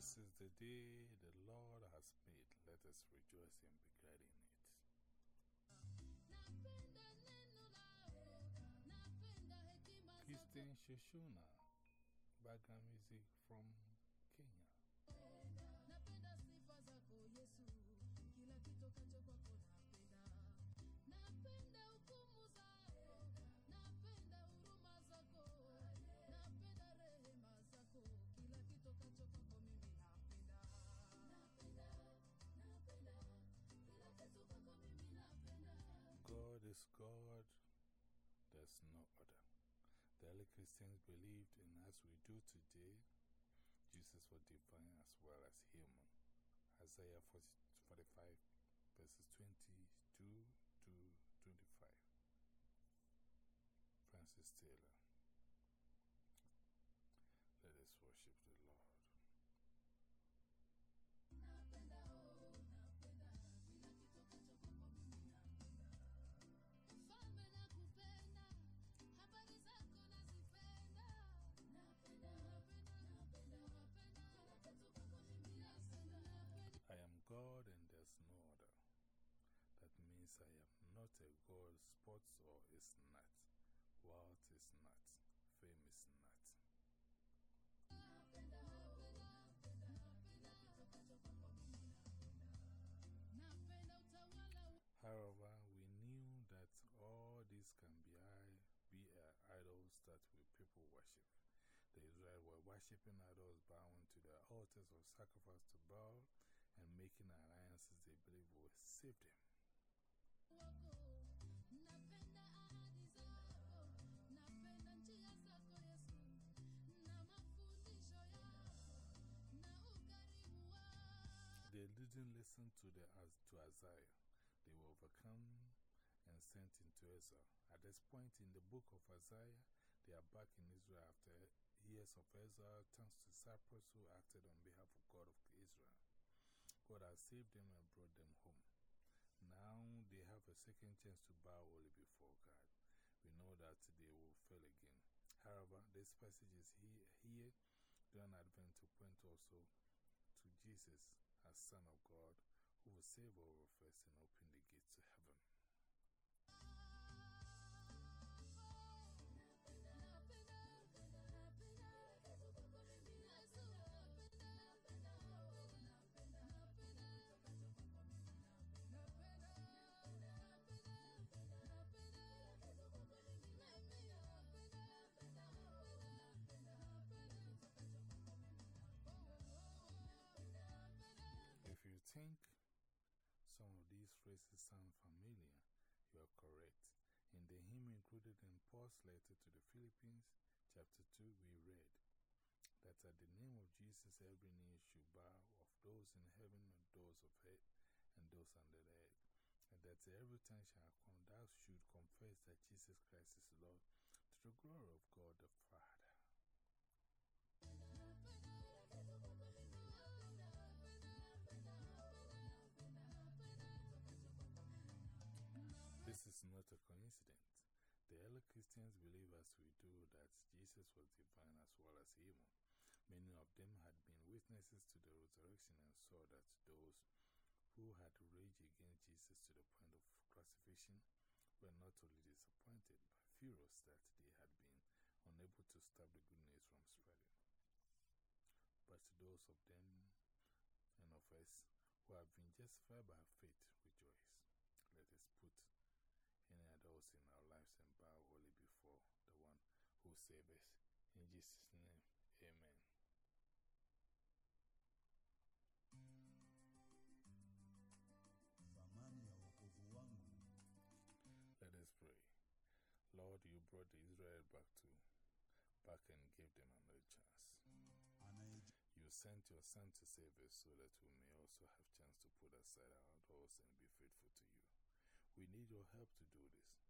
This is the day the Lord has made. Let us rejoice and be glad in it. Christian Shoshona, background music from is God, there's no other. The early Christians believed, and as we do today, Jesus was divine as well as human. Isaiah 40, 45, verses 22 to 25. Francis Taylor. Let us worship the Lord. Worshipping idols, bowing to the altars of sacrifice to Baal, and making alliances they believe will save them. They didn't listen to, the, to Isaiah. They were overcome and sent into exile. At this point in the book of Isaiah, they are back in Israel after years of exile, thanks to Cyrus, who acted on behalf of God of Israel. God has saved them and brought them home. Now they have a second chance to bow only before God. We know that they will fail again. However, this passage is here, here during Advent to point also to Jesus as Son of God, who will save all of us and open the gates to heaven. Paul's letter to the Philippians, chapter 2, we read that at the name of Jesus every knee should bow of those in heaven and those of earth and those under the earth, and that every tongue shall con- thou should confess that Jesus Christ is Lord to the glory of God the Father. That Jesus was divine as well as human. Many of them had been witnesses to the resurrection and saw that those who had raged against Jesus to the point of crucifixion were not only disappointed, but furious that they had been unable to stop the good news from spreading. But those of them and of us who have been justified by faith, rejoice. Let us put any adults in our lives and bow only before the one who saves us. In Jesus' name, amen. Thamani ya wokovu wangu Let us pray. Lord, you brought Israel back to back and gave them another chance. You sent your son to save us so that we may also have chance to put aside our doors and be faithful to you. We need your help to do this.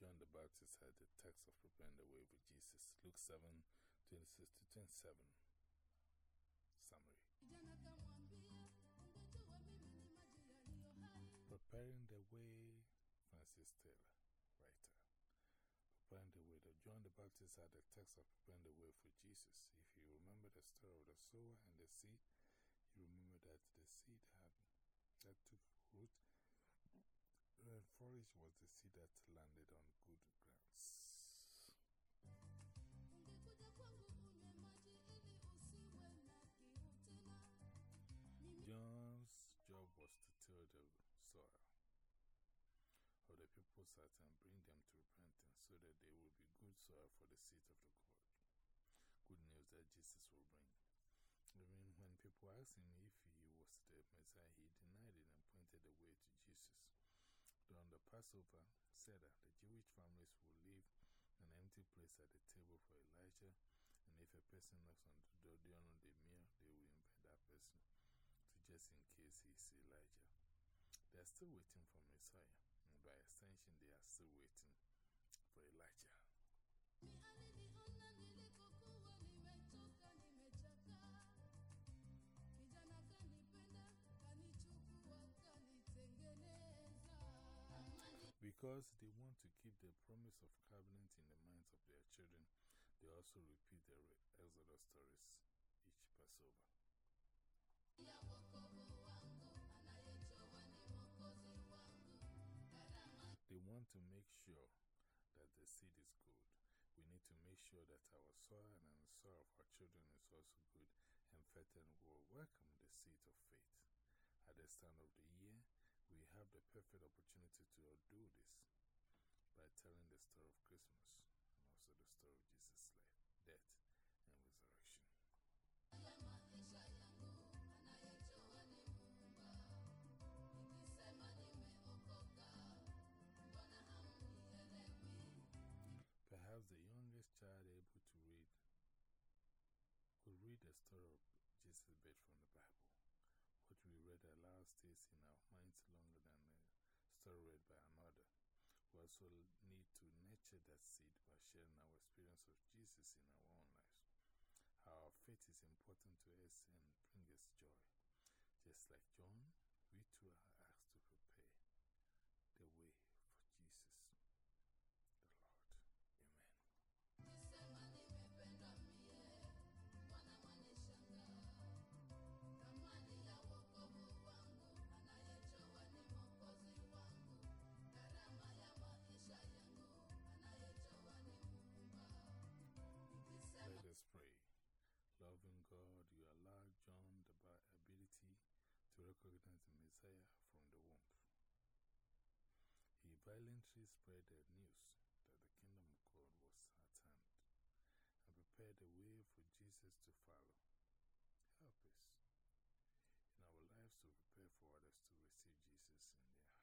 John the Baptist had the text of preparing the way for Jesus. Luke 7 26 to 27. Summary. Preparing the way, Francis Taylor, writer. Preparing the way. John the Baptist had the text of preparing the way for Jesus. If you remember the story of the sower and the seed, you remember that the seed had, that took flourished was the seed that landed on good grounds. John's job was to till the soil of the people's hearts and bring them to repentance so that they will be good soil for the seed of the God. Good news that Jesus will bring. Even when people asked him if he was the Messiah, he denied it and pointed the way to Jesus. During the Passover, said that the Jewish families will leave an empty place at the table for Elijah, and if a person knocks on the door during the meal, they will invite that person to just in case he's Elijah. They are still waiting for Messiah, and by extension, they are still waiting for Elijah. Because they want to keep the promise of covenant in the minds of their children, they also repeat the Exodus stories each Passover. They want to make sure that the seed is good. We need to make sure that our soil and the soil of our children is also good and fertile will welcome the seed of faith. At the start of the year, we have the perfect opportunity to in our minds longer than a story read by another. We also need to nurture that seed by sharing our experience of Jesus in our own lives. Our faith is important to us and brings us joy. Just like John, we too are Messiah from the womb. He violently spread the news that the kingdom of God was at hand and prepared the way for Jesus to follow. Help us in our lives to prepare for others to receive Jesus in their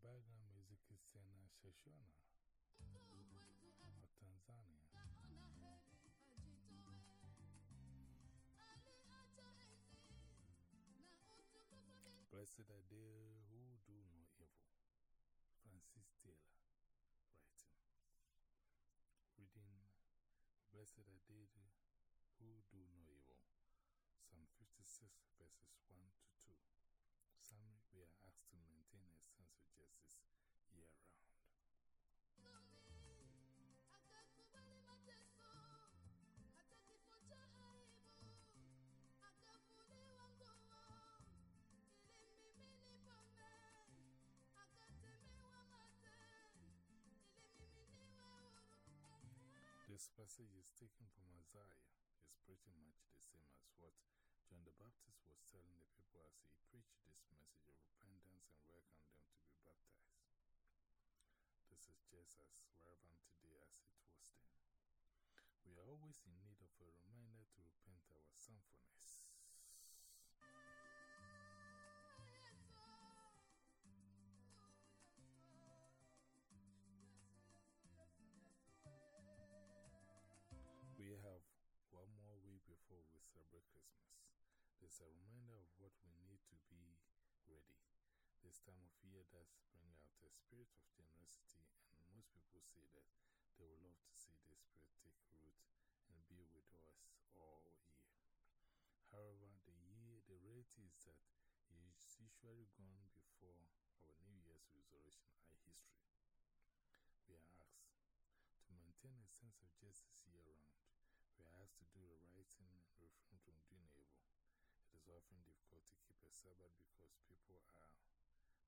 background music is Sena Shoshona of Tanzania. Blessed are they who do no evil. Francis Taylor writing. Reading Blessed are they who do no evil. Psalm 56, verses 1 to 2. Niwe huru. This passage is taken from Isaiah. It's pretty much the same as what John the Baptist was telling the people as he preached this message of repentance and welcomed them to be baptized. Is as relevant today as it was then. We are always in need of a reminder to repent our sinfulness. We have one more week before we celebrate Christmas. There's a reminder of what we need to be ready. This time of year does bring out a spirit of generosity, and most people say that they would love to see this spirit take root and be with us all year. However, the year, the reality is that it is usually gone before our New Year's resolution are history. We are asked to maintain a sense of justice year round. We are asked to do the right thing and refrain from doing evil. It is often difficult to keep a Sabbath because people are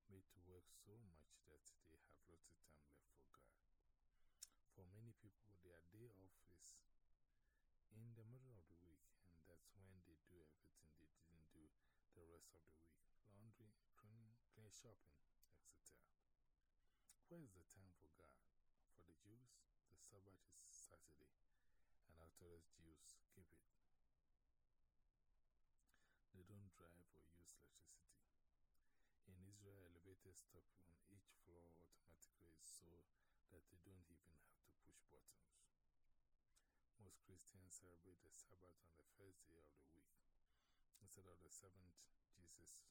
made to work so much that they have little time left for God. For many people, their day off is in the middle of the week, and that's when they do everything they didn't do the rest of the week laundry, cleaning, clean shopping, etc. Where is the time for God? For the Jews, the Sabbath is Saturday, and Orthodox Jews keep it. They don't drive or use electricity. In Israel, elevators stop on each floor automatically so that they don't even have to push buttons. Most Christians celebrate the Sabbath on the first day of the week. Instead of the seventh, Jesus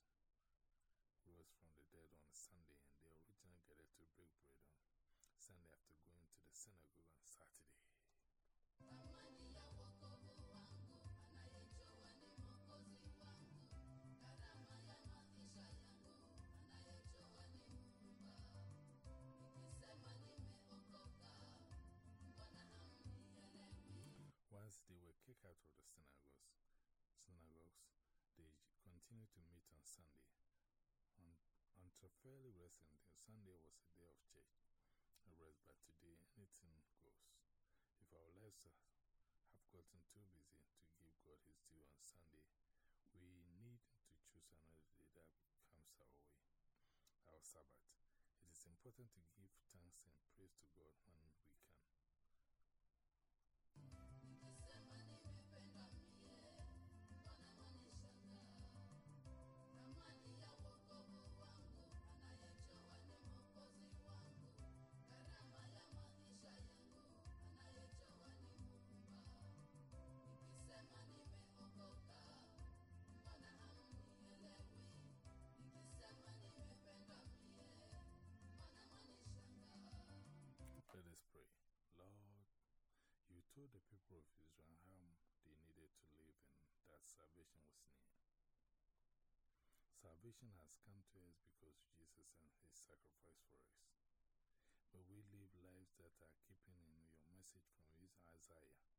rose from the dead on Sunday, and they originally gathered to break bread on Sunday after going to the synagogue on Saturday. Out of the synagogues, synagogues they continued to meet on Sunday. On, until fairly recently, Sunday was a day of church, a rest, but today anything goes. If our lives have gotten too busy to give God His due on Sunday, we need to choose another day that becomes our way, our Sabbath. It is important to give thanks told the people of Israel how they needed to live and that salvation was near. Salvation has come to us because Jesus and His sacrifice for us. But we live lives that are keeping in your message from Isaiah